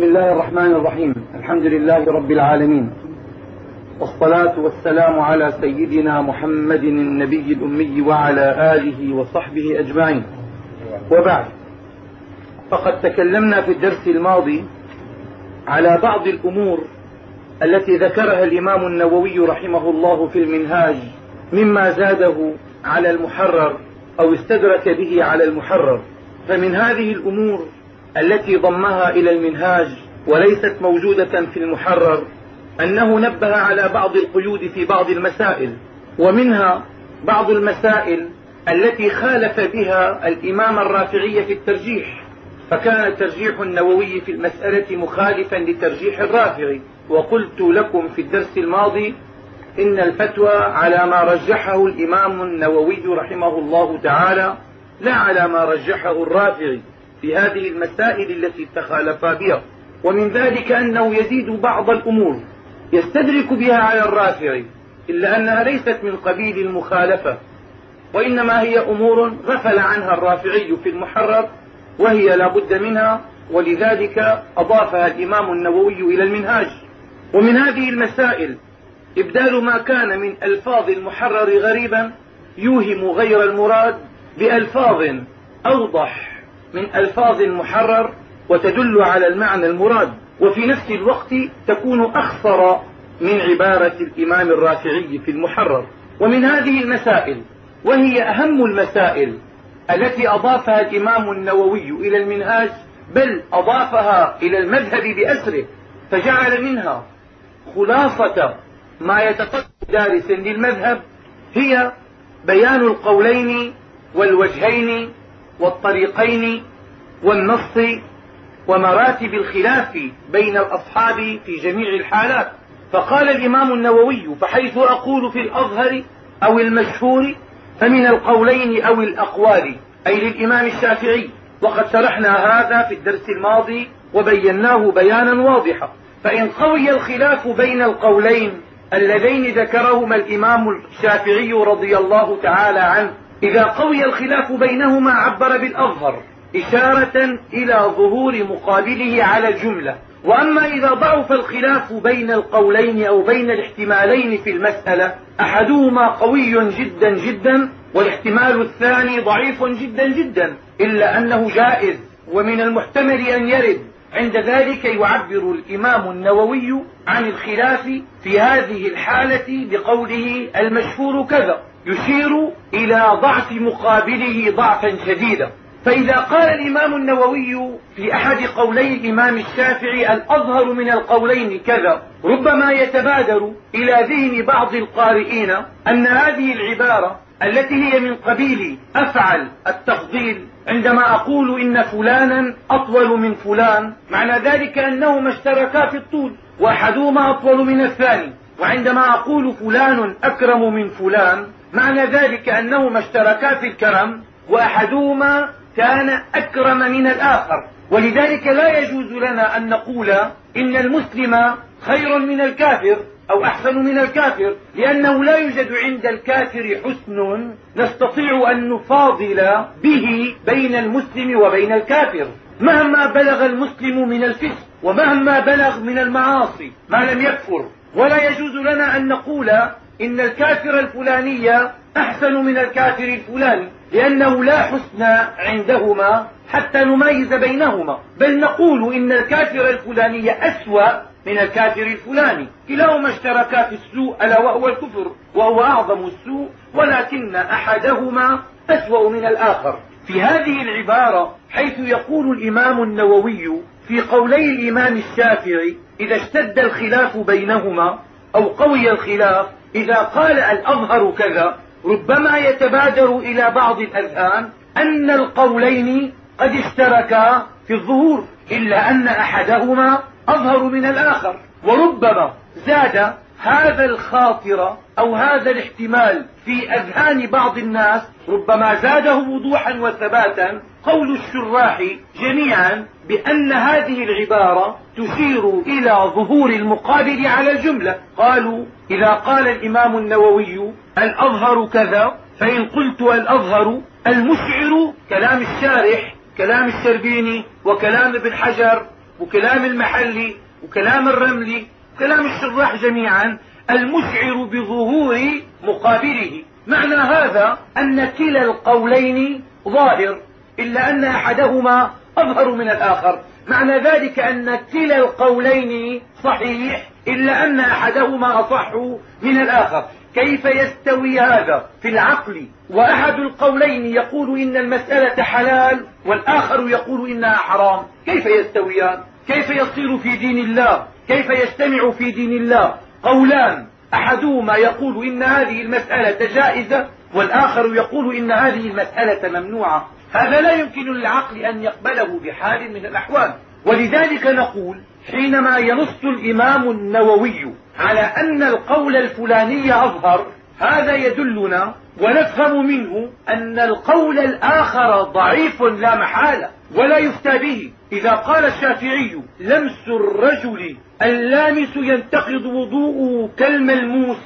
بسم الله الرحمن الرحيم. الحمد لله رب العالمين. والصلاة والسلام على سيدنا محمد النبي الأمي وعلى آله وصحبه أجمعين. وبعد. فقد تكلمنا في الدرس الماضي على بعض الأمور التي ذكرها الإمام النووي رحمه الله في المنهاج مما زاده على المحرر أو استدرك به على المحرر. فمن هذه الأمور التي ضمها إلى المنهاج وليست موجودة في المحرر أنه نبه على بعض القيود في بعض المسائل ومنها بعض المسائل التي خالف بها الإمام الرافعي في الترجيح فكان ترجيح النووي في المسألة مخالفا لترجيح الرافعي. وقلت لكم في الدرس الماضي إن الفتوى على ما رجحه الإمام النووي رحمه الله تعالى لا على ما رجحه الرافعي. في هذه المسائل التي تخالفا بها. ومن ذلك أنه يزيد بعض الأمور يستدرك بها على الرافع إلا أنها ليست من قبيل المخالفة. وإنما هي أمور غفل عنها الرافعي في المحرر وهي لا بد منها ولذلك أضافها الإمام النووي إلى المنهاج. ومن هذه المسائل إبدال ما كان من ألفاظ المحرر غريبا يوهم غير المراد بألفاظ أوضح من ألفاظ المحرر وتدل على المعنى المراد وفي نفس الوقت تكون أخصر من عبارة الإمام الرافعي في المحرر. ومن هذه المسائل وهي أهم المسائل التي أضافها الإمام النووي إلى المنهاج بل أضافها إلى المذهب بأسره فجعل منها خلاصة ما يتقدم دارس للمذهب هي بيان القولين والوجهين والطريقين والنص ومراتب الخلاف بين الأصحاب في جميع الحالات. فقال الإمام النووي فحيث أقول في الأظهر أو المشهور فمن القولين أو الأقوال أي للإمام الشافعي وقد شرحنا هذا في الدرس الماضي وبيناه بيانا واضحا. فإن قوي الخلاف بين القولين اللذين ذكرهما الإمام الشافعي رضي الله تعالى عنه إذا قوي الخلاف بينهما عبر بالأظهر إشارة إلى ظهور مقابله على الجملة. وأما إذا ضعف الخلاف بين القولين أو بين الاحتمالين في المسألة أحدهما قوي جدا جدا والاحتمال الثاني ضعيف جدا جدا إلا أنه جائز ومن المحتمل أن يرد. عند ذلك يعبر الإمام النووي عن الخلاف في هذه الحالة بقوله المشهور كذا. يشير إلى ضعف مقابله ضعفا شديدا. فإذا قال الإمام النووي في أحد قولي الإمام الشافعي الأظهر من القولين كذا. ربما يتبادر إلى ذهن بعض القارئين أن هذه العبارة التي هي من قبيل أفعل التفضيل عندما أقول إن فلانا أطول من فلان معنى ذلك أنهما اشتركا في الطول وأحدهما أطول من الثاني. وعندما أقول فلان أكرم من فلان معنى ذلك أنهما اشتركا في الكرم وأحدهما كان أكرم من الآخر. ولذلك لا يجوز لنا أن نقول إن المسلم خير من الكافر أو أحسن من الكافر لأنه لا يوجد عند الكافر حسن نستطيع أن نفاضل به بين المسلم وبين الكافر. مهما بلغ المسلم من الفسق ومهما بلغ من المعاصي ما لم يكفر. ولا يجوز لنا أن نقول إن الكافر الفلاني أحسن من الكافر الفلاني لأنه لا حسن عندهما حتى نميز بينهما. بل نقول إن الكافر الفلاني أسوأ من الكافر الفلاني. كلاهما اشتركا في السوء ألا وهو الكفر وهو أعظم السوء ولكن أحدهما أسوأ من الآخر. في هذه العبارة حيث يقول الإمام النووي في قولي الإمام الشافعي إذا اشتد الخلاف بينهما أو قوي الخلاف إذا قال الأظهر كذا ربما يتبادر إلى بعض الأذهان أن القولين قد اشتركا في الظهور إلا أن أحدهما أظهر من الآخر. وربما زاد هذا الخاطر أو هذا الاحتمال في أذهان بعض الناس ربما زاده وضوحا وثباتا قول الشراح جميعا بأن هذه العبارة تشير إلى ظهور المقابل على الجملة. قالوا إذا قال الإمام النووي الأظهر كذا فإن قلت الأظهر المشعر كلام الشارح كلام الشربيني وكلام ابن حجر وكلام المحلي وكلام الرملي وكلام الشراح جميعا المشعر بظهور مقابله. معنى هذا أن كلا القولين ظاهر إلا أن أحدهما أظهر من الآخر. معنى ذلك أن كلا القولين صحيح إلا أن أحدهما أصح من الآخر. كيف يستوي هذا في العقل؟ وأحد القولين يقول إن المسألة حلال والآخر يقول إنها حرام. كيف يستويان؟ كيف يصير في دين الله؟ كيف يجتمع في دين الله قولان أحدهما يقول إن هذه المسألة جائزة والآخر يقول إن هذه المسألة ممنوعة. هذا لا يمكن للعقل أن يقبله بحال من الأحوال. ولذلك نقول حينما ينص الإمام النووي على أن القول الفلاني أظهر هذا يدلنا ونفهم منه أن القول الآخر ضعيف لا محالة. ولا يفتى به. إذا قال الشافعي لمس الرجل اللامس ينتقض وضوءه كالملموس.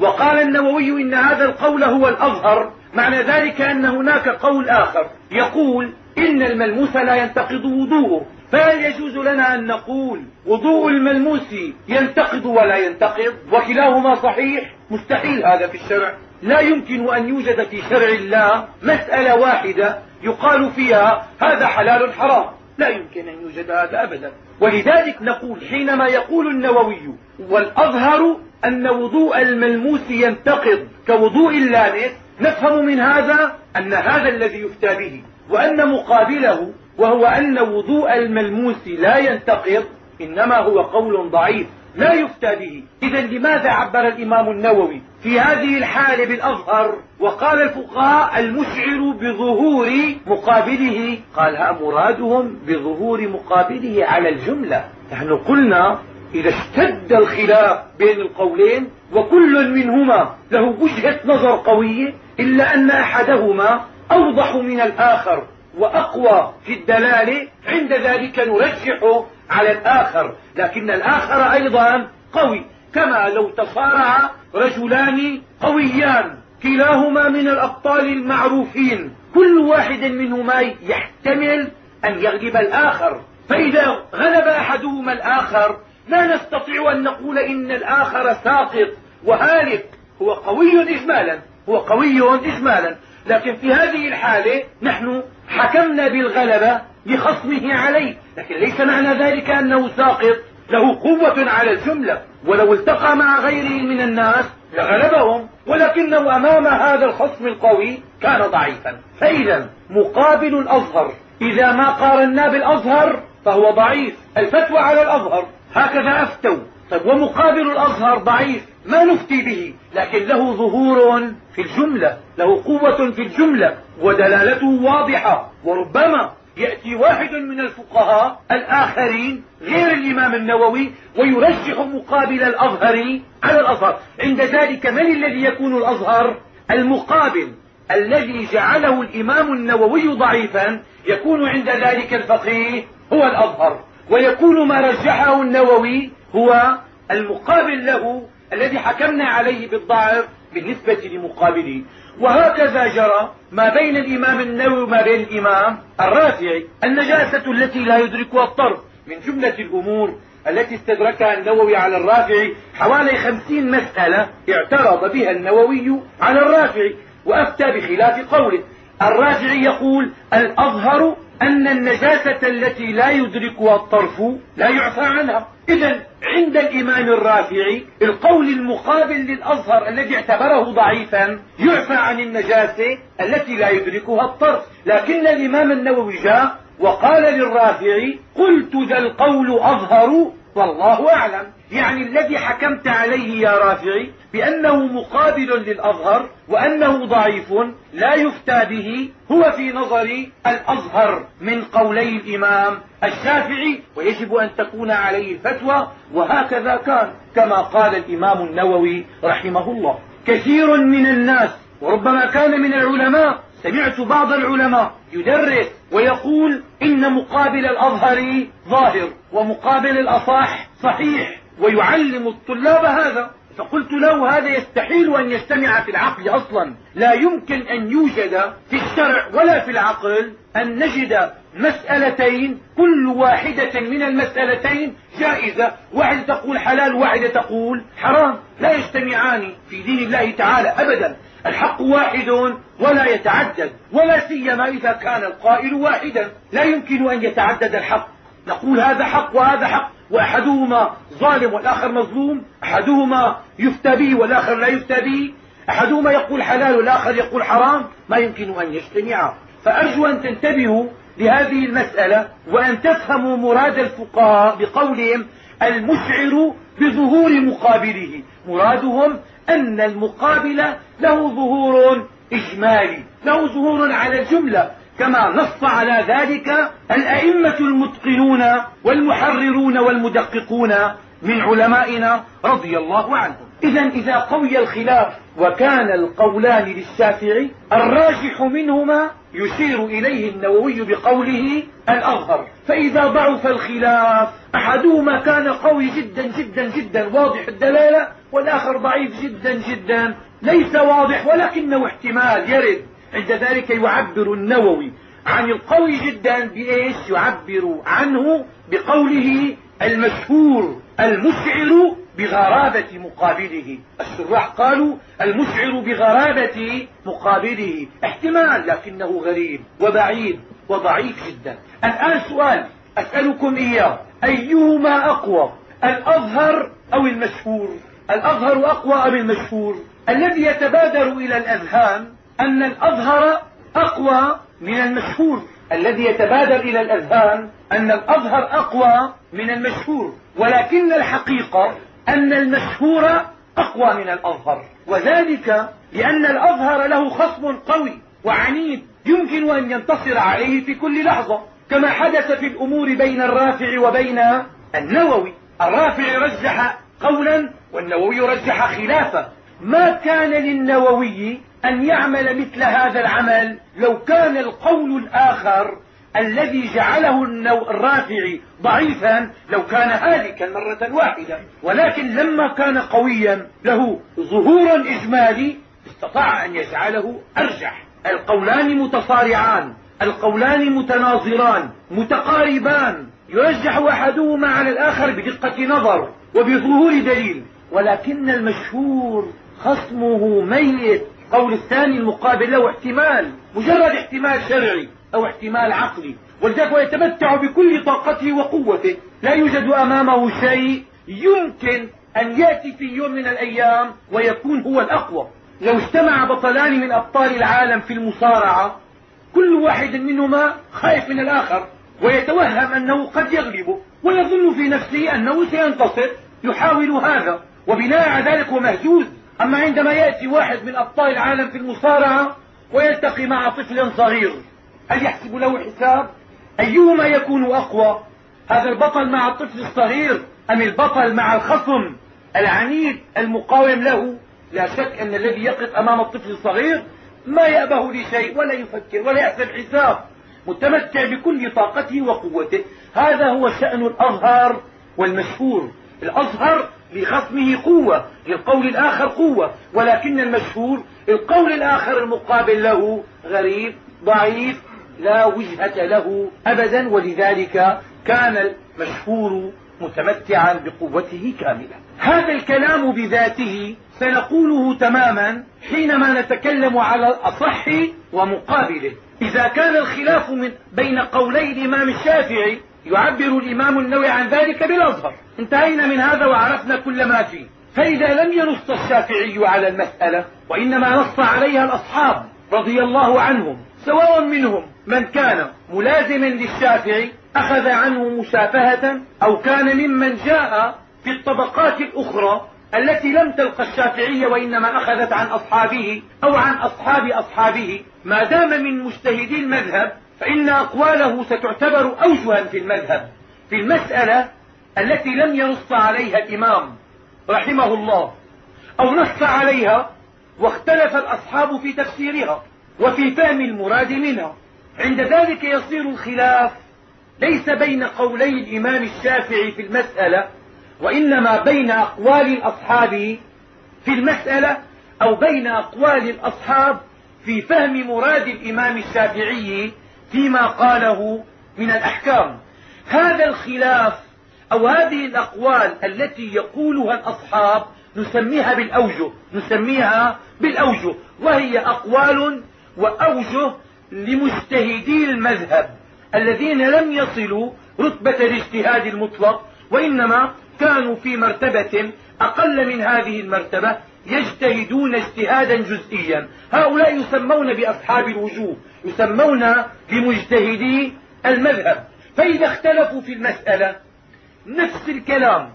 وقال النووي إن هذا القول هو الأظهر. معنى ذلك أن هناك قول آخر يقول إن الملموس لا ينتقض وضوءه. فهل يجوز لنا أن نقول وضوء الملموس ينتقض ولا ينتقض؟ وكلاهما صحيح. مستحيل هذا في الشرع. لا يمكن أن يوجد في شرع الله مسألة واحدة يقال فيها هذا حلال حرام. لا يمكن أن يوجد هذا أبدا. ولذلك نقول حينما يقول النووي والأظهر أن وضوء الملموس ينتقض كوضوء اللامس نفهم من هذا أن هذا الذي يفتى به وأن مقابله وهو أن وضوء الملموس لا ينتقض إنما هو قول ضعيف. لا يفتى به. إذا لماذا عبر الإمام النووي في هذه الحالة بالأظهر وقال الفقهاء المشعر بظهور مقابله؟ قال ها مرادهم بظهور مقابله على الجملة. نحن قلنا إذا اشتد الخلاف بين القولين وكل منهما له وجهة نظر قوية إلا أن أحدهما أوضح من الآخر وأقوى في الدلالة عند ذلك نرجح على الآخر لكن الآخر أيضا قوي. كما لو تصارع رجلان قويان كلاهما من الأبطال المعروفين. كل واحد منهما يحتمل أن يغلب الآخر. فإذا غلب أحدهما الآخر لا نستطيع أن نقول إن الآخر ساقط. وهالك هو قوي إجمالا هو قوي إجمالا. لكن في هذه الحالة نحن حكمنا بالغلبة لخصمه عليه. لكن ليس معنى ذلك أنه ساقط. له قوة على الجملة. ولو التقى مع غيره من الناس لغلبهم. ولكنه أمام هذا الخصم القوي كان ضعيفا. فإذا مقابل الأظهر. إذا ما قارنا بالأظهر فهو ضعيف. الفتوى على الأظهر. هكذا أفتوا. طيب ومقابل الأظهر ضعيف. ما نفتي به. لكن له ظهور في الجملة. له قوة في الجملة. ودلالته واضحة. وربما يأتي واحد من الفقهاء الآخرين غير الإمام النووي ويرجح مقابل الأظهر على الأظهر. عند ذلك من الذي يكون الأظهر؟ المقابل الذي جعله الإمام النووي ضعيفا يكون عند ذلك الفقيه هو الأظهر. ويكون ما رجحه النووي هو المقابل له الذي حكمنا عليه بالضعف بالنسبة لمقابله. وهكذا جرى ما بين الإمام النووي وما بين الإمام الرافعي. النجاسة التي لا يدركها الطرف من جملة الأمور التي استدركها النووي على الرافعي حوالي خمسين مسألة اعترض بها النووي على الرافعي وأفتى بخلاف قوله. الرافعي يقول الأظهر أن النجاسة التي لا يدركها الطرف لا يعفى عنها. إذا عند الإمام الرافعي القول المقابل للأظهر الذي اعتبره ضعيفا يعفى عن النجاسة التي لا يدركها الطرف. لكن الإمام النووي جاء وقال للرافعي قلت ذا القول أظهر والله أعلم. يعني الذي حكمت عليه يا رافعي بأنه مقابل للأظهر وأنه ضعيف لا يفتى به هو في نظري الأظهر من قولي الإمام الشافعي ويجب أن تكون عليه الفتوى وهكذا كان كما قال الإمام النووي رحمه الله. كثير من الناس وربما كان من العلماء سمعت بعض العلماء يدرس ويقول إن مقابل الأظهر ظاهر ومقابل الأصح صحيح ويعلم الطلاب هذا. فقلت له هذا يستحيل أن يجتمع في العقل أصلا. لا يمكن أن يوجد في الشرع ولا في العقل أن نجد مسألتين كل واحدة من المسألتين جائزة. واحدة تقول حلال واحدة تقول حرام. لا يجتمعان في دين الله تعالى أبدا. الحق واحد ولا يتعدد ولا سيما إذا كان القائل واحدا. لا يمكن أن يتعدد الحق. نقول هذا حق وهذا حق. وأحدهما ظالم والآخر مظلوم أحدهما يفتى به والآخر لا يفتى به أحدهما يقول حلال والآخر يقول حرام ما يمكن أن يجتمعا. فأرجو أن تنتبهوا لهذه المسألة وأن تفهموا مراد الفقهاء بقولهم المشعر بظهور مقابله. مرادهم أن المقابل له ظهور إجمالي له ظهور على الجملة. كما نص على ذلك الأئمة المتقنون والمحررون والمدققون من علمائنا رضي الله عنهم. إذا إذا قوي الخلاف وكان القولان للشافعي الراجح منهما يشير إليه النووي بقوله الأظهر. فإذا ضعف الخلاف أحدهما كان قوي جدا جدا جدا واضح الدلالة والآخر ضعيف جدا جدا. ليس واضح ولكنه احتمال يرد. عند ذلك يعبر النووي عن القوي جدا بإيش؟ يعبر عنه بقوله المشهور المشعر بغرابة مقابله. الشراح قالوا المشعر بغرابة مقابله. احتمال لكنه غريب وبعيد وضعيف جدا. الآن سؤال أسألكم إياه أيهما أقوى الأظهر أو المشهور؟ الأظهر أقوى أم المشهور؟ الذي يتبادر إلى الأذهان أن الأظهر أقوى من المشهور. الذي يتبادر إلى الأذهان أن الأظهر أقوى من المشهور. ولكن الحقيقة أن المشهور أقوى من الأظهر. وذلك لأن الأظهر له خصم قوي وعنيد يمكن أن ينتصر عليه في كل لحظة كما حدث في الأمور بين الرافع وبين النووي. الرافع رجح قولا والنووي رجح خلافه ما كان للنووي أن يعمل مثل هذا العمل لو كان القول الآخر الذي جعله الرافعي ضعيفا لو كان هالكا مرة واحدة. ولكن لما كان قويا له ظهور إجمالي استطاع أن يجعله أرجح. القولان متصارعان القولان متناظران متقاربان. يرجح أحدهما على الآخر بدقة نظر وبظهور دليل. ولكن المشهور خصمه ميت. قول الثاني المقابل له احتمال مجرد احتمال شرعي أو احتمال عقلي. ولذلك هو يتمتع بكل طاقته وقوته. لا يوجد أمامه شيء يمكن أن يأتي في يوم من الأيام ويكون هو الأقوى. لو اجتمع بطلان من أبطال العالم في المصارعة كل واحد منهما خايف من الآخر ويتوهم أنه قد يغلبه ويظن في نفسه أنه سينتصر يحاول هذا. وبناء على ذلك هو مهزوز أما عندما يأتي واحد من أبطال العالم في المصارعة ويلتقي مع طفل صغير هل يحسب له حساب؟ أيهما يكون أقوى؟ هذا البطل مع الطفل الصغير أم البطل مع الخصم؟ العنيد المقاوم له. لا شك أن الذي يقف أمام الطفل الصغير ما يأبه لشيء ولا يفكر ولا يحسب حساب متمتع بكل طاقته وقوته. هذا هو شأن الأظهر والمشهور. الأظهر لخصمه قوة للقول الآخر قوة. ولكن المشهور القول الآخر المقابل له غريب ضعيف لا وجهة له أبدا. ولذلك كان المشهور متمتعا بقوته كاملة. هذا الكلام بذاته سنقوله تماما حينما نتكلم على الأصح ومقابله. إذا كان الخلاف من بين قولي الإمام الشافعي يعبر الإمام النووي عن ذلك بالأظهر انتهينا من هذا وعرفنا كل ما فيه. فإذا لم ينص الشافعي على المسألة وإنما نص عليها الأصحاب رضي الله عنهم سواء منهم من كان ملازما للشافعي أخذ عنه مشافهة أو كان ممن جاء في الطبقات الأخرى التي لم تلقى الشافعية وإنما أخذت عن أصحابه أو عن أصحاب أصحابه. ما دام من مجتهدي المذهب فإن أقواله ستعتبر أوجها في المذهب. في المسألة التي لم ينص عليها الإمام رحمه الله أو نص عليها واختلف الأصحاب في تفسيرها وفي فهم المراد منها. عند ذلك يصير الخلاف ليس بين قولي الإمام الشافعي في المسألة وإنما بين أقوال الأصحاب في المسألة أو بين أقوال الأصحاب في فهم مراد الإمام الشافعي فيما قاله من الأحكام. هذا الخلاف أو هذه الأقوال التي يقولها الأصحاب نسميها بالأوجه نسميها بالأوجه وهي أقوال وأوجه لمجتهدي المذهب الذين لم يصلوا رتبة الاجتهاد المطلق وإنما كانوا في مرتبة أقل من هذه المرتبة يجتهدون اجتهادا جزئيا. هؤلاء يسمون بأصحاب الوجوه يسمون بمجتهدي المذهب. فإذا اختلفوا في المسألة نفس الكلام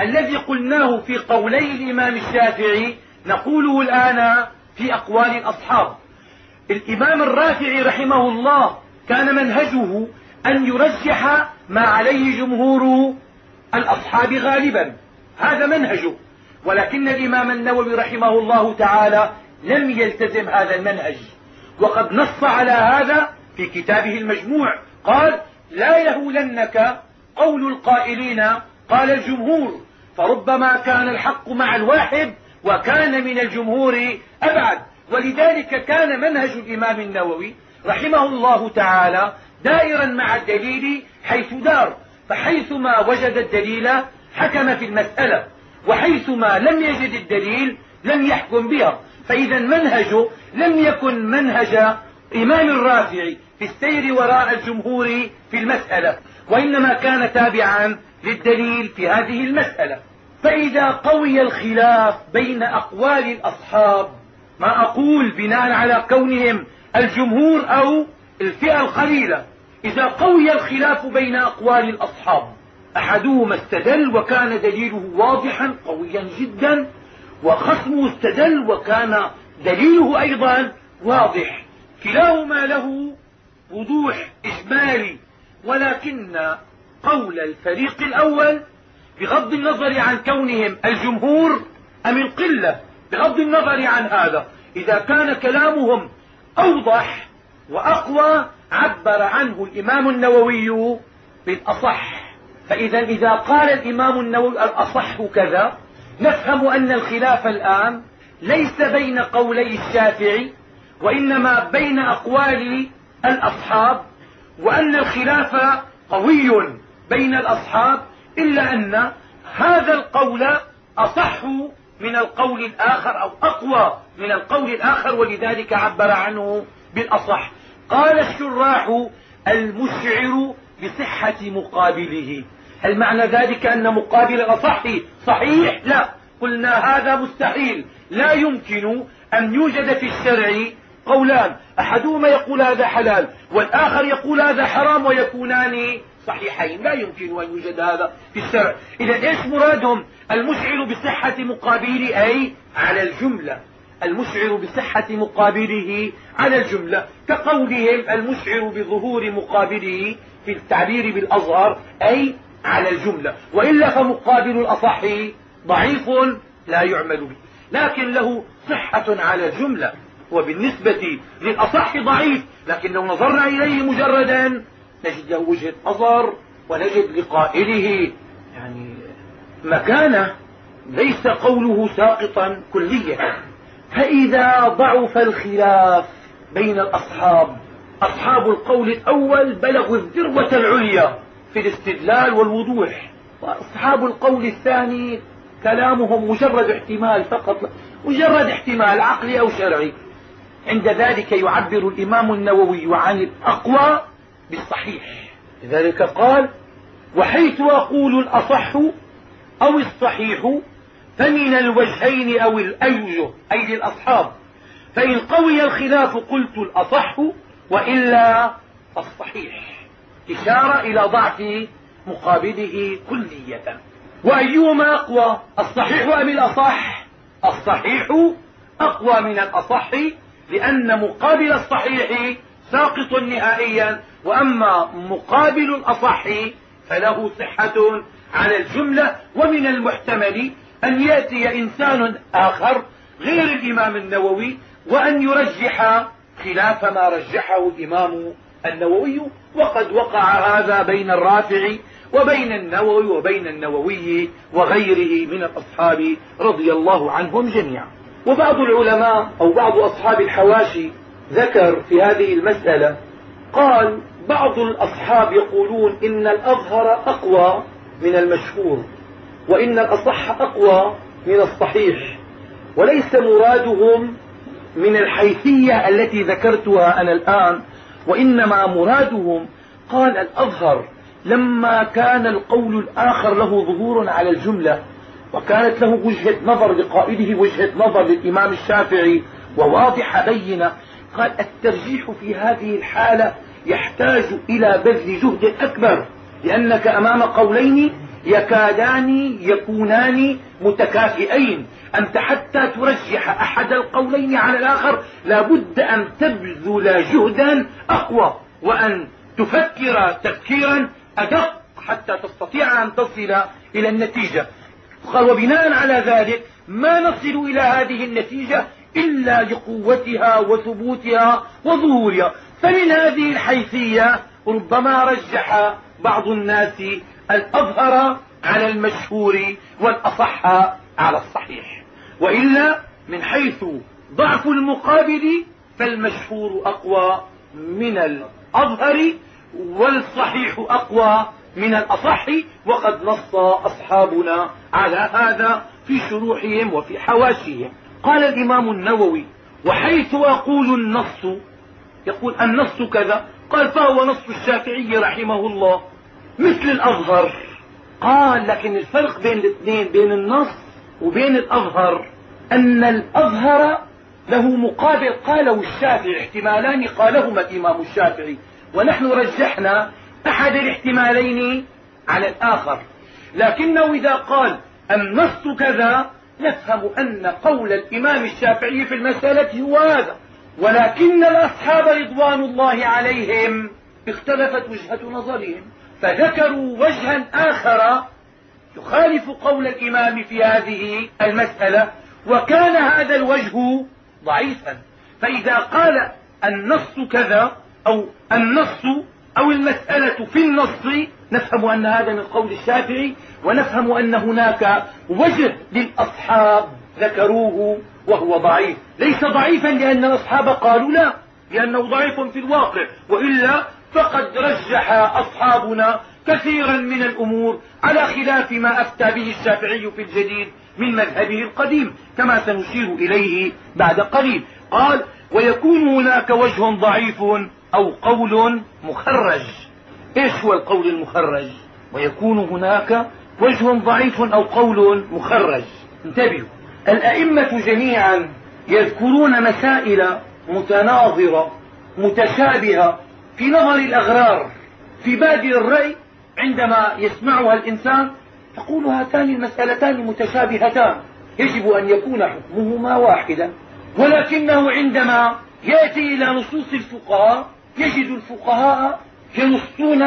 الذي قلناه في قولي الإمام الشافعي نقوله الآن في أقوال الأصحاب. الإمام الرافعي رحمه الله كان منهجه أن يرجح ما عليه جمهور الأصحاب غالبا. هذا منهجه. ولكن الإمام النووي رحمه الله تعالى لم يلتزم هذا المنهج. وقد نص على هذا في كتابه المجموع. قال لا يهولنك قول القائلين قال الجمهور فربما كان الحق مع الواحد وكان من الجمهور أبعد. ولذلك كان منهج الإمام النووي رحمه الله تعالى دائرا مع الدليل حيث دار فحيثما وجد الدليل حكم في المسألة وحيثما لم يجد الدليل لم يحكم بها. فإذا منهجه لم يكن منهج إمام الرافعي في السير وراء الجمهور في المسألة. وإنما كان تابعا للدليل في هذه المسألة. فإذا قوي الخلاف بين أقوال الأصحاب ما أقول بناء على كونهم الجمهور أو الفئة القليلة إذا قوي الخلاف بين أقوال الأصحاب أحدهما استدل وكان دليله واضحا قويا جدا وخصمه استدل وكان دليله أيضا واضح. كلاهما له وضوح إجمالي ولكن قول الفريق الأول بغض النظر عن كونهم الجمهور أم القلة؟ بغض النظر عن هذا. إذا كان كلامهم أوضح وأقوى عبر عنه الإمام النووي بالأصح. فإذا إذا قال الإمام النووي الأصح كذا نفهم أن الخلاف الآن ليس بين قولي الشافعي وإنما بين أقوال الأصحاب وأن الخلاف قوي بين الأصحاب إلا أن هذا القول أصح من القول الآخر أو أقوى من القول الآخر ولذلك عبر عنه بالأصح. قال الشراح المشعر بصحة مقابله. هل معنى ذلك أن مقابل الأصح صحيح؟ لا. قلنا هذا مستحيل. لا يمكن أن يوجد في الشرع قولان. أحدهما يقول هذا حلال والآخر يقول هذا حرام ويكونان صحيحين. لا يمكن أن يوجد هذا في الشرع. إذا إيش مرادهم؟ المشعر بصحة مقابله أي على الجملة. المشعر بصحة مقابله على الجملة. كقولهم المشعر بظهور مقابله في التعبير بالأظهر أي على الجملة. وإلا فمقابل الأصح ضعيف لا يعمل به. لكن له صحة على الجملة. وبالنسبة للأصح ضعيف لكن لو نظرنا إليه مجردا. نجد له وجهة نظر ونجد لقائله. يعني مكانه ليس قوله ساقطا كليا. فإذا ضعف الخلاف بين الأصحاب أصحاب القول الأول بلغوا الذروة العليا في الاستدلال والوضوح وأصحاب القول الثاني كلامهم مجرد احتمال فقط مجرد احتمال عقلي أو شرعي. عند ذلك يعبر الإمام النووي عن الأقوى بالصحيح. لذلك قال وحيث أقول الأصح أو الصحيح فمن الوجهين أو الأوجه أي للأصحاب فإن قوي الخلاف قلت الأصح وإلا فالصحيح إشارة إلى ضعف مقابله كلية. وأيهما أقوى الصحيح أم الأصح؟ الصحيح أقوى من الأصح لأن مقابل الصحيح ساقط نهائيا وأما مقابل الأصح فله صحة على الجملة ومن المحتمل أن يأتي إنسان آخر غير الإمام النووي وأن يرجح خلاف ما رجحه الإمام النووي. وقد وقع هذا بين الرافع وبين النووي وبين النووي وغيره من الأصحاب رضي الله عنهم جميعا. وبعض العلماء أو بعض أصحاب الحواشي ذكر في هذه المسألة قال بعض الأصحاب يقولون إن الأظهر أقوى من المشهور وإن الأصح أقوى من الصحيح وليس مرادهم من الحيثية التي ذكرتها أنا الآن وإنما مرادهم. قال الأظهر لما كان القول الآخر له ظهور على الجملة وكانت له وجهة نظر لقائده وجهة نظر للإمام الشافعي وواضحة بينة قال الترجيح في هذه الحالة يحتاج إلى بذل جهد أكبر لأنك أمام قولين يكادان يكونان متكافئين. أنت حتى ترجح أحد القولين على الآخر لا بد أن تبذل جهدا أقوى وأن تفكر تفكيرا أدق حتى تستطيع أن تصل إلى النتيجة. قال وبناء على ذلك ما نصل إلى هذه النتيجة إلا لقوتها وثبوتها وظهورها. فمن هذه الحيثية ربما رجح بعض الناس الأظهر على المشهور والأصح على الصحيح. وإلا من حيث ضعف المقابل فالمشهور أقوى من الأظهر والصحيح أقوى من الأصح وقد نص أصحابنا على هذا في شروحهم وفي حواشيهم. قال الإمام النووي وحيث أقول النص يقول النص كذا. قال فهو نص الشافعي رحمه الله. مثل الأظهر. قال لكن الفرق بين الاثنين بين النص وبين الأظهر أن الأظهر له مقابل. قاله الشافعي احتمالان قالهما الإمام الشافعي. ونحن رجحنا أحد الاحتمالين على الآخر. لكنه إذا قال النص كذا نفهم أن قول الإمام الشافعي في المسألة هو هذا. ولكن الأصحاب رضوان الله عليهم اختلفت وجهة نظرهم فذكروا وجها آخر يخالف قول الإمام في هذه المسألة وكان هذا الوجه ضعيفا. فإذا قال النص كذا أو النص أو المسألة في النص نفهم أن هذا من قول الشافعي ونفهم أن هناك وجه للأصحاب ذكروه وهو ضعيف. ليس ضعيفا لأن الأصحاب قالوا لا لأنه ضعيف في الواقع. وإلا فقد رجح أصحابنا كثيرا من الأمور على خلاف ما أفتى به الشافعي في الجديد من مذهبه القديم كما سنشير إليه بعد قليل. قال ويكون هناك وجه ضعيف أو قول مخرج. إيش هو القول المخرج؟ ويكون هناك وجه ضعيف أو قول مخرج. انتبهوا. الأئمة جميعا يذكرون مسائل متناظرة متشابهة في نظر الأغرار في بادئ الرأي. عندما يسمعها الإنسان تقول هاتان المسألتان متشابهتان. يجب أن يكون حكمهما واحدا. ولكنه عندما يأتي إلى نصوص الفقهاء يجد الفقهاء ينصون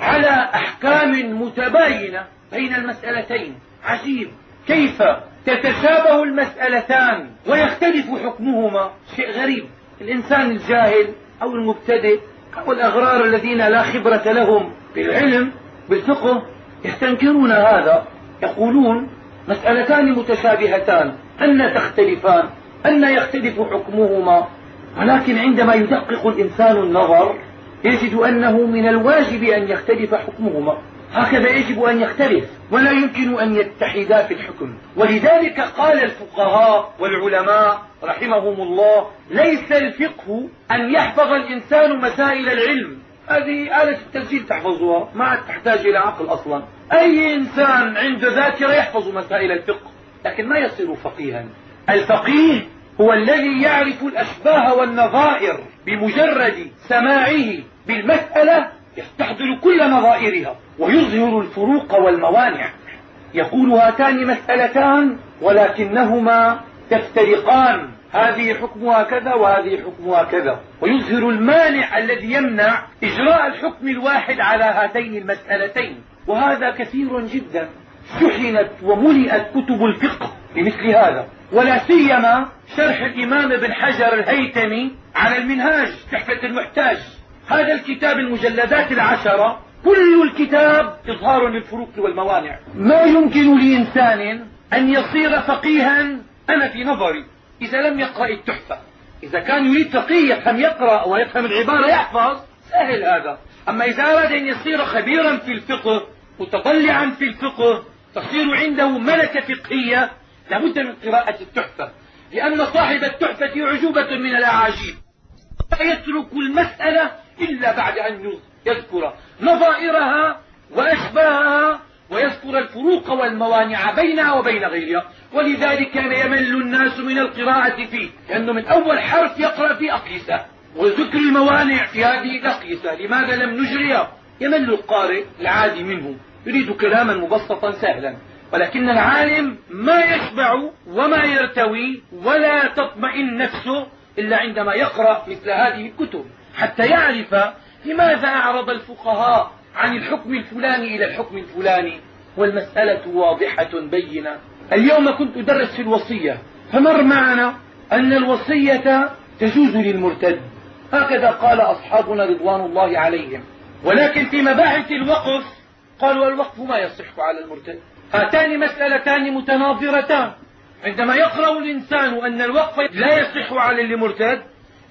على أحكام متباينة بين المسألتين. عجيب. كيف تتشابه المسألتان ويختلف حكمهما؟ شيء غريب. الإنسان الجاهل أو المبتدئ أو الأغرار الذين لا خبرة لهم بالعلم بالفقه يستنكرون هذا. يقولون مسألتان متشابهتان أن تختلفان أن يختلف حكمهما. ولكن عندما يدقق الإنسان النظر يجد أنه من الواجب أن يختلف حكمهما. هكذا يجب أن يختلف ولا يمكن أن يتحدا في الحكم. ولذلك قال الفقهاء والعلماء رحمهم الله ليس الفقه أن يحفظ الإنسان مسائل العلم. هذه آلة التسجيل تحفظها ما تحتاج إلى عقل أصلا. أي إنسان عنده ذاكرة يحفظ مسائل الفقه لكن ما يصير فقيها. الفقيه هو الذي يعرف الأشباه والنظائر بمجرد سماعه بالمسألة يستحضر كل نظائرها ويظهر الفروق والموانع. يقول هاتان مسألتان ولكنهما تفترقان. هذه حكمها كذا وهذه حكمها كذا ويظهر المانع الذي يمنع إجراء الحكم الواحد على هاتين المسألتين. وهذا كثير جدا. شحنت وملئت كتب الفقه. بمثل هذا. ولا سيما شرح الإمام ابن حجر الهيتمي على المنهاج تحفة المحتاج. هذا الكتاب المجلدات العشرة. كل الكتاب إظهار للفروق والموانع. ما يمكن لإنسان أن يصير فقيها أنا في نظري. إذا لم يقرأ التحفة. إذا كان يريد فقيه يفهم يقرأ ويفهم العبارة يحفظ سهل هذا. أما إذا أراد أن يصير خبيرا في الفقه متطلعا في الفقه تصير عنده ملكة فقهية لابد من قراءة التحفة لأن صاحب التحفة عجوبة من الأعاجيب. لا يترك المسألة إلا بعد أن يذكر نظائرها وأشباهها ويذكر الفروق والموانع بينها وبين غيرها. ولذلك كان يمل الناس من القراءة فيه لأنه من أول حرف يقرأ في أقيسة. وذكر الموانع في هذه الأقيسة لماذا لم نجريها؟ يمل القارئ العادي منه يريد كلاما مبسطا سهلا. ولكن العالم ما يشبع وما يرتوي ولا تطمئن نفسه إلا عندما يقرأ مثل هذه الكتب حتى يعرف لماذا أعرض الفقهاء عن الحكم الفلاني إلى الحكم الفلاني. والمسألة واضحة بينة. اليوم كنت أدرس في الوصية. فمر معنا أن الوصية تجوز للمرتد. هكذا قال أصحابنا رضوان الله عليهم. ولكن في مباحث الوقف قالوا الوقف ما يصح على المرتد. هاتان مسألتان متناظرتان. عندما يقرأ الإنسان أن الوقف لا يصح على المرتد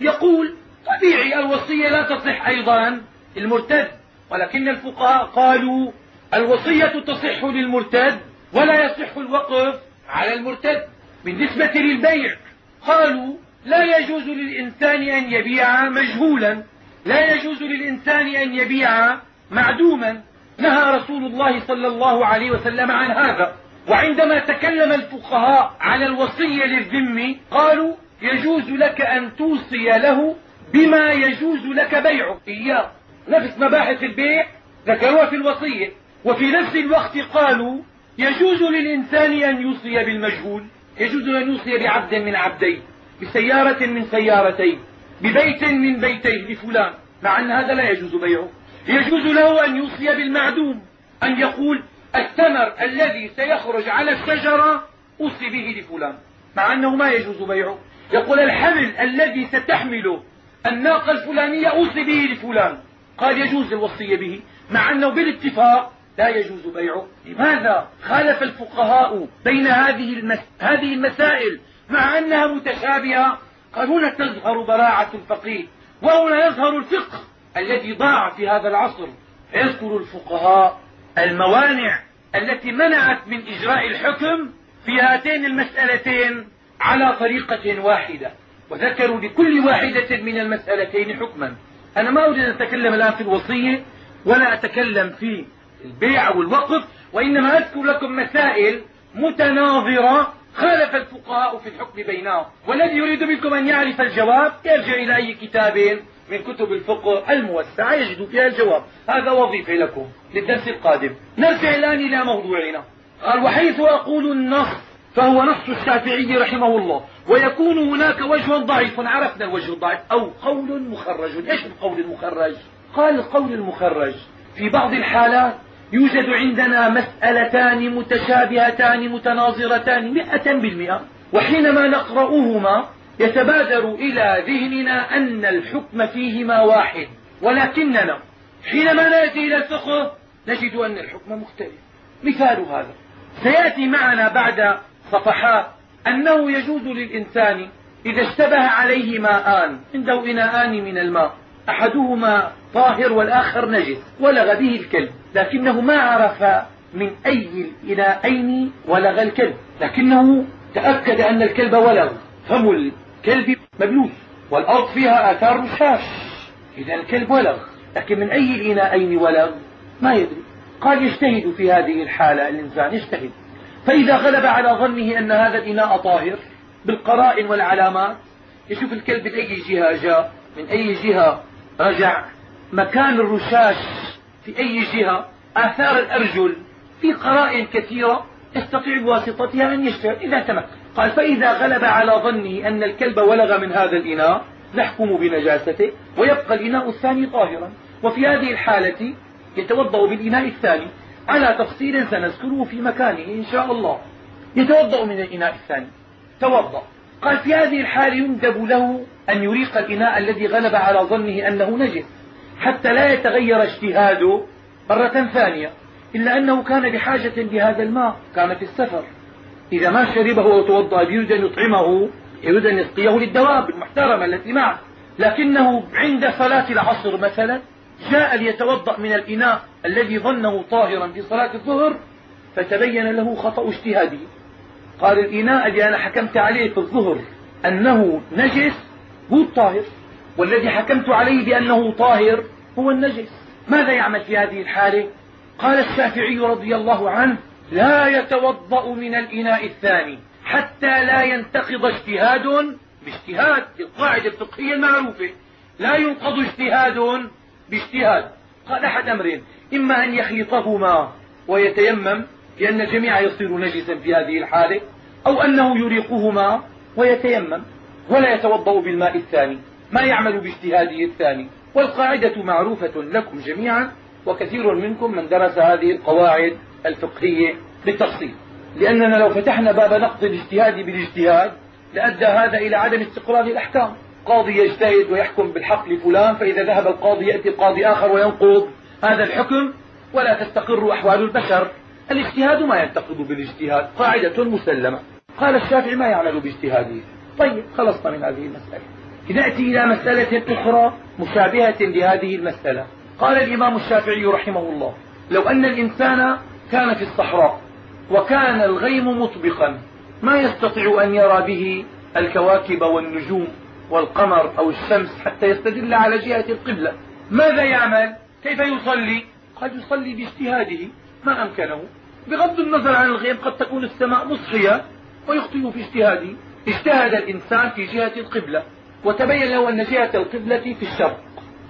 يقول طبيعي الوصية لا تصح أيضا المرتد ولكن الفقهاء قالوا الوصية تصح للمرتد ولا يصح الوقف على المرتد. بالنسبة للبيع قالوا لا يجوز للإنسان أن يبيع مجهولا لا يجوز للإنسان أن يبيع معدوما. نهى رسول الله صلى الله عليه وسلم عن هذا. وعندما تكلم الفقهاء على الوصية للذم قالوا يجوز لك أن توصي له بما يجوز لك بيعه. إياه نفس مباحث البيع ذكروها في الوصية. وفي نفس الوقت قالوا يجوز للإنسان أن يوصي بالمجهول. يجوز أن يوصي بعبد من عبدين بسيارة من سيارتين ببيت من بيتين لفلان. مع أن هذا لا يجوز بيعه. يجوز له أن يوصي بالمعدوم أن يقول الثمر الذي سيخرج على الشجرة أوصي به لفلان مع أنه ما يجوز بيعه. يقول الحمل الذي ستحمله الناقة الفلانية أوصي به لفلان. قال يجوز الوصية به مع أنه بالاتفاق لا يجوز بيعه. لماذا خالف الفقهاء بين هذه, المس... هذه المسائل مع أنها متشابهة؟ قال هنا تظهر براعة الفقيه وهنا يظهر الفقه. الذي ضاع في هذا العصر يذكر الفقهاء الموانع التي منعت من إجراء الحكم في هاتين المسألتين على طريقة واحدة وذكروا لكل واحدة من المسألتين حكما. أنا ما أريد أن أتكلم الآن في الوصية ولا أتكلم في البيع أو الوقف وإنما أذكر لكم مسائل متناظرة خالف الفقهاء في الحكم بينهم. والذي يريد منكم أن يعرف الجواب يرجع إلى أي كتاب من كتب الفقه الموسعة يجد فيها الجواب. هذا وظيفة لكم للدرس القادم. نرجع الآن إلى موضوعنا. قال وحيث أقول النص فهو نص الشافعي رحمه الله. ويكون هناك وجه ضعيف. عرفنا الوجه الضعيف. أو قول مخرج. إيش القول المخرج؟ قال القول المخرج في بعض الحالات يوجد عندنا مسألتان متشابهتان متناظرتان مئة بالمئة وحينما نقرأهما يتبادر إلى ذهننا أن الحكم فيهما واحد ولكننا حينما نأتي إلى الفقه نجد أن الحكم مختلف. مثال هذا. سيأتي معنا بعد صفحات أنه يجوز للإنسان إذا اشتبه عليه ماءان عنده إناءان من الماء. أحدهما طاهر والآخر نجس ولغ به الكلب لكنه ما عرف من أي الإناءين ولغ الكلب لكنه تأكد أن الكلب ولغ فم الكلب مبلوس والأرض فيها آثار رشاش إذا الكلب ولغ لكن من أي الإناءين ولغ؟ ما يدري. قال يجتهد في هذه الحالة الإنسان يجتهد. فإذا غلب على ظنه أن هذا الإناء طاهر بالقرائن والعلامات يشوف الكلب من أي جهة جاء من أي جهة رجع مكان الرشاش في أي جهة آثار الأرجل في قرائن كثيرة يستطيع بواسطتها أن يشتهر إذا تمكن. قال فإذا غلب على ظنه أن الكلب ولغ من هذا الإناء نحكم بنجاسته ويبقى الإناء الثاني طاهرا. وفي هذه الحالة يتوضأ بالإناء الثاني. على تفصيل سنذكره في مكانه إن شاء الله. يتوضأ من الإناء الثاني. توضأ. قال في هذه الحال يندب له أن يريق الإناء الذي غلب على ظنه أنه نجس حتى لا يتغير اجتهاده مرة ثانية إلا أنه كان بحاجة لهذا الماء كان في السفر. إذا ما شربه وتوضأ يريد أن يطعمه يريد أن يسقيه للدواب المحترمة التي معه. لكنه عند صلاة العصر مثلا جاء ليتوضأ من الإناء الذي ظنه طاهرا في صلاة الظهر فتبين له خطأ اجتهاده. قال الإناء الذي أنا حكمت عليه في الظهر أنه نجس هو الطاهر. والذي حكمت عليه بأنه طاهر. هو النجس. ماذا يعمل في هذه الحالة؟ قال الشافعي رضي الله عنه لا يتوضأ من الإناء الثاني حتى لا ينتقض اجتهاد باجتهاد القاعدة الفقهية المعروفة. لا ينقض اجتهاد باجتهاد. قال أحد أمرين. إما أن يخلطهما ويتيمم لأن الجميع يصير نجسا في هذه الحالة أو أنه يريقهما ويتيمم. ولا يتوضأ بالماء الثاني ما يعمل باجتهاده الثاني. والقاعدة معروفة لكم جميعا وكثير منكم من درس هذه القواعد الفقهية بالتفصيل. لأننا لو فتحنا باب نقض الاجتهاد بالاجتهاد لأدى هذا إلى عدم استقرار الأحكام. قاضي يجتهد ويحكم بالحق لفلان فإذا ذهب القاضي يأتي قاضي آخر وينقض هذا الحكم. ولا تستقر أحوال البشر. الاجتهاد ما ينتقد بالاجتهاد قاعدة مسلمة. قال الشافعي ما يعمل باجتهاده. طيب خلصنا من هذه المسألة. نأتي إلى مسألة أخرى مشابهة لهذه المسألة. قال الإمام الشافعي رحمه الله لو أن الإنسان كان في الصحراء وكان الغيم مطبقا ما يستطيع أن يرى به الكواكب والنجوم والقمر أو الشمس حتى يستدل على جهة القبلة. ماذا يعمل؟ كيف يصلي؟ قد يصلي باجتهاده ما أمكنه. بغض النظر عن الغيم قد تكون السماء مصحية ويخطئ في اجتهاده. اجتهد الإنسان في جهة القبلة وتبين له أن جهة القبلة في الشرق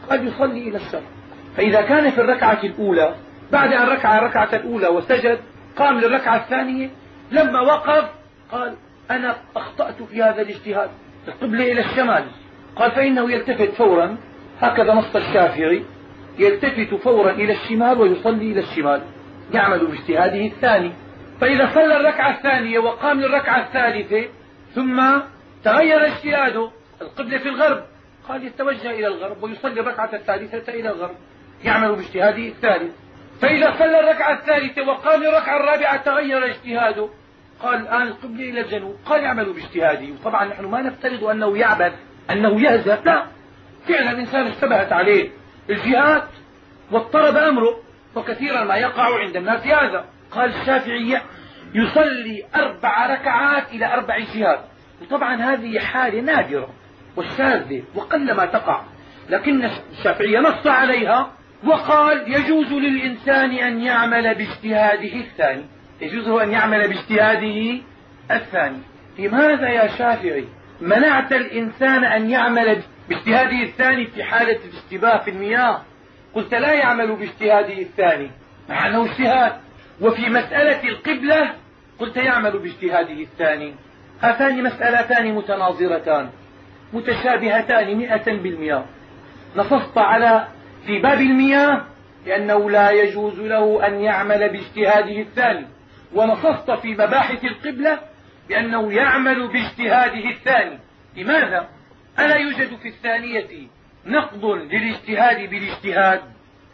قد يصلي إلى الشرق فإذا كان في الركعة الأولى بعد أن ركع الركعة الأولى وسجد قام للركعة الثانية لما وقف قال أنا أخطأت في هذا الاجتهاد. القبلة إلى الشمال. قال فإنه يلتفت فورا هكذا نص الشافعي يلتفت فورا إلى الشمال ويصلي إلى الشمال. يعمل باجتهاده الثاني. فإذا صلى الركعة الثانية وقام للركعة الثالثة ثم تغير اجتهاده القبلة في الغرب. قال يتوجه إلى الغرب ويصلي الركعة الثالثة إلى الغرب. يعمل باجتهاده الثالث فإذا صلى الركعة الثالثة وقام للركعة الرابعة تغير اجتهاده قال الآن القبلة إلى الجنوب. قال يعمل باجتهاده. وطبعا نحن ما نفترض أنه يعبث أنه يهزأ. لا. فعلا الإنسان اشتبهت عليه الجهات واضطرب أمره وكثيرا ما يقع عند الناس هذا. قال الشافعي يصلي أربع ركعات إلى أربع جهات وطبعا هذه حالة نادرة والشاذة وقل ما تقع. لكن الشافعي نص عليها وقال يجوز للإنسان أن يعمل باجتهاده الثاني. يجوز أن يعمل باجتهاده الثاني. لماذا يا شافعي؟ منعت الإنسان أن يعمل باجتهاده الثاني في حالة الاشتباه في المياه؟ قلت لا يعمل باجتهاده الثاني. مع أنه اجتهاد. وفي مسألة القبلة قلت يعمل باجتهاده الثاني. هاتان مسألتان متناظرتان متشابهتان مئة بالمئة. نصصت على في باب المياه لأنه لا يجوز له أن يعمل باجتهاده الثاني. ونصصت في مباحث القبلة بأنه يعمل باجتهاده الثاني. لماذا؟ ألا يوجد في الثانية نقض للاجتهاد بالاجتهاد؟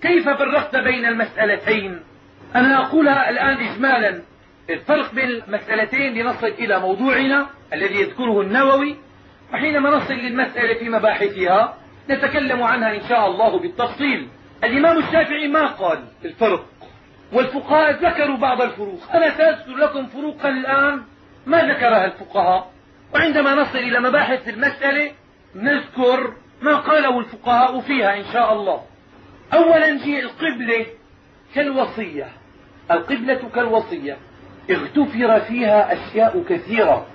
كيف فرقت بين المسألتين؟ أنا أقولها الآن إجمالا. الفرق بين المسألتين لنصل إلى موضوعنا الذي يذكره النووي وحينما نصل للمسألة في مباحثها نتكلم عنها إن شاء الله بالتفصيل. الإمام الشافعي ما قال الفرق؟ والفقهاء ذكروا بعض الفروق. أنا سأذكر لكم فروقا الآن. ما ذكرها الفقهاء؟ وعندما نصل إلى مباحث المسألة نذكر ما قاله الفقهاء فيها إن شاء الله. أولا جي القبلة كالوصية. القبلة كالوصية. اغتفر فيها أشياء كثيرة.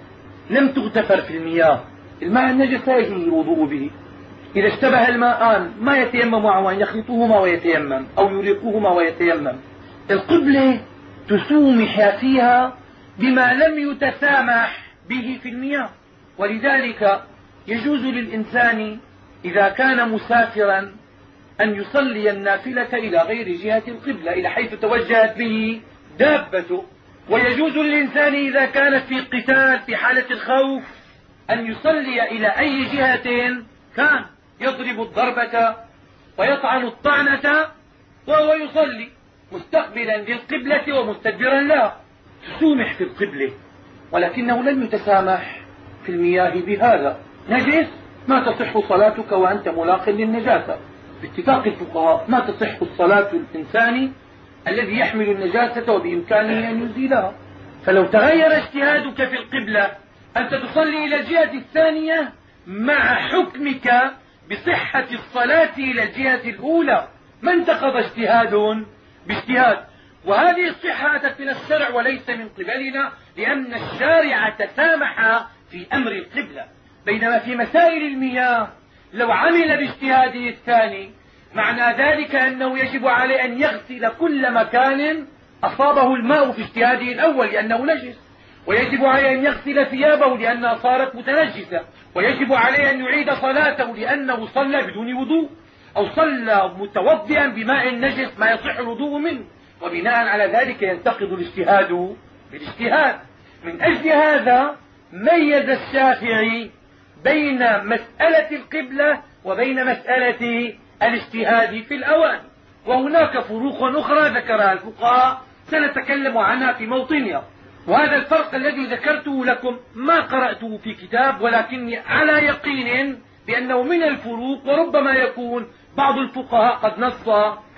لم تغتفر في المياه. الماء النجس لا يجوز الوضوء به؟ إذا اشتبه الماءان ما يتيمم معه أن يخلطوهما ويتيمم أو يريقوهما ويتيمم. القبلة تسومح فيها بما لم يتسامح به في المياه. ولذلك يجوز للإنسان إذا كان مسافرا أن يصلي النافلة إلى غير جهة القبلة إلى حيث توجهت به دابته ويجوز للإنسان إذا كانت في قتال في حالة الخوف أن يصلي إلى أي جهة كان. يضرب الضربة ويطعن الطعنة وهو يصلي مستقبلا للقبلة ومستدبرا لها تسومح في القبلة ولكنه لم يتسامح في المياه بهذا. نجس ما تصح صلاتك وأنت ملاق للنجاسة. باتفاق الفقهاء ما تصح الصلاة الإنسان الذي يحمل النجاسة وبإمكانه أن يزيلها. فلو تغير اجتهادك في القبلة أنت تصلي إلى الجهة الثانية مع حكمك بصحة الصلاة إلى الجهة الأولى. ما انتقض اجتهاد باجتهاد. وهذه الصحة أتت من الشرع وليس من قبلنا لأن الشارع تسامح في أمر القبلة. بينما في مسائل المياه لو عمل باجتهاده الثاني معنى ذلك أنه يجب عليه أن يغسل كل مكان أصابه الماء في اجتهاده الأول لأنه نجس. ويجب عليه أن يغسل ثيابه لأنها صارت متنجسة. ويجب عليه أن يعيد صلاته لأنه صلى بدون وضوء أو صلى متوضئا بماء نجس ما يصح الوضوء منه. وبناء على ذلك ينتقض الاجتهاد بالاجتهاد. من أجل هذا ميز الشافعي بين مسألة القبلة وبين مسألة الاجتهاد في الأواني وهناك فروق أخرى ذكرها الفقهاء سنتكلم عنها في موطنها وهذا الفرق الذي ذكرته لكم ما قرأته في كتاب ولكني على يقين بأنه من الفروق وربما يكون بعض الفقهاء قد نص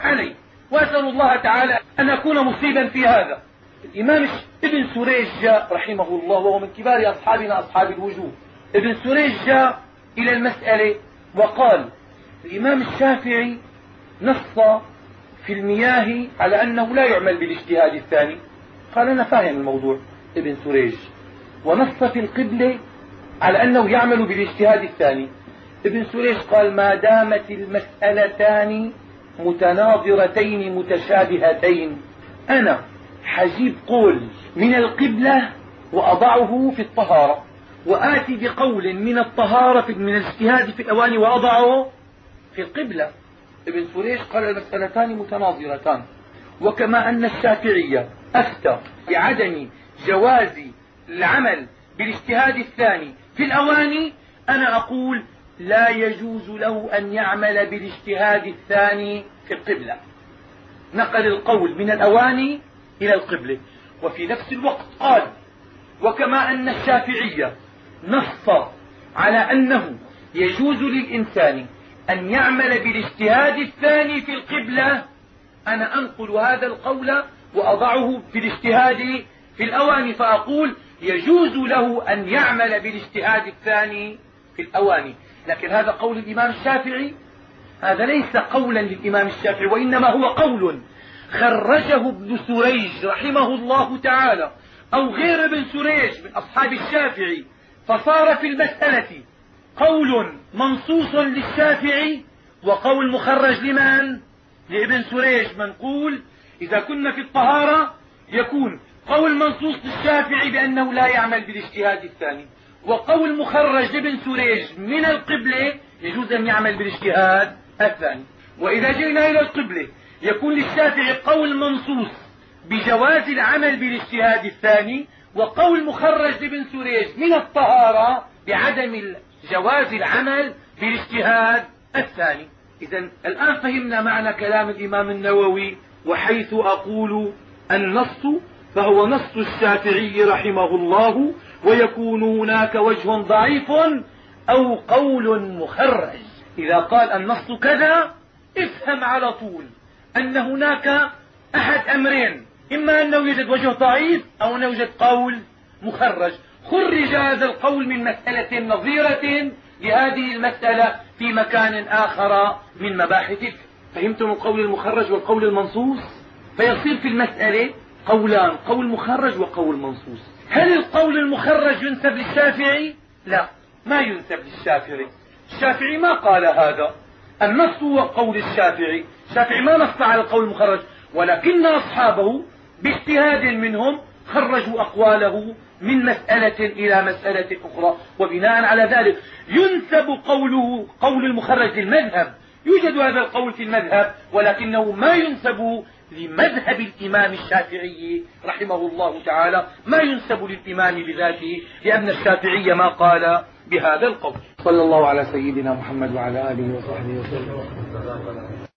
عليه. وأسأل الله تعالى أن أكون مصيبا في هذا. الإمام ابن سريج رحمه الله وهو من كبار أصحابنا أصحاب الوجوه ابن سريج إلى المسألة وقال الإمام الشافعي نص في المياه على أنه لا يعمل بالاجتهاد الثاني. قال أنا فاهم الموضوع ابن سريج. ونص في القبلة على أنه يعمل بالاجتهاد الثاني. ابن سريج قال ما دامت المسألتان متناظرتين متشابهتين. أنا حجيب قول من القبلة وأضعه في الطهارة وآتي بقول من الطهارة من الاجتهاد في الأواني وأضعه في القبلة ابن سريج قال المسألتان متناظرتان. وكما أن الشافعية أفتى بعدم جواز العمل بالاجتهاد الثاني. في الأواني أنا أقول لا يجوز له أن يعمل بالاجتهاد الثاني في القبلة. نقل القول من الأواني إلى القبلة. وفي نفس الوقت قال وكما أن الشافعية نص على أنه يجوز للإنسان أن يعمل بالاجتهاد الثاني في القبلة. أنا أنقل هذا القول وأضعه في الاجتهاد في الأواني فأقول يجوز له أن يعمل بالاجتهاد الثاني في الأواني. لكن هذا قول الإمام الشافعي؟ هذا ليس قولا للإمام الشافعي وإنما هو قول خرجه ابن سريج رحمه الله تعالى أو غير ابن سريج من أصحاب الشافعي فصار في المسألة. قول منصوص للشافعي وقول مخرج لمن؟ لابن سريج منقول إذا كنا في الطهارة يكون قول منصوص للشافعي بأنه لا يعمل بالاجتهاد الثاني وقول مخرج لابن سريج من القبلة يجوز أن يعمل بالاجتهاد الثاني. وإذا جئنا إلى القبلة يكون للشافعي قول منصوص بجواز العمل بالاجتهاد الثاني وقول مخرج لابن سريج من الطهارة بعدم جواز العمل بالاجتهاد الثاني. إذا الآن فهمنا معنى كلام الإمام النووي وحيث أقول النص فهو نص الشافعي رحمه الله ويكون هناك وجه ضعيف أو قول مخرج. إذا قال النص كذا افهم على طول أن هناك أحد أمرين إما أنه يوجد وجه ضعيف أو أنه يوجد قول مخرج. خرج هذا القول من مسألة نظيرة لهذه المسألة في مكان آخر من مباحث فهمتم القول المخرج والقول المنصوص؟ فيصير في المسألة قولان قول مخرج وقول منصوص. هل القول المخرج ينسب للشافعي؟ لا ما ينسب للشافعي. الشافعي ما قال هذا. النص هو قول الشافعي. الشافعي ما نص على القول المخرج ولكن أصحابه باجتهاد منهم خرجوا أقواله من مسألة إلى مسألة أخرى وبناء على ذلك ينسب قوله قول المخرج للمذهب. يوجد هذا القول في المذهب ولكنه ما ينسب لمذهب الإمام الشافعي رحمه الله تعالى ما ينسب للإمام بذاته لأن الشافعي ما قال بهذا القول. صلى الله على سيدنا محمد وعلى آله وصحبه وسلم.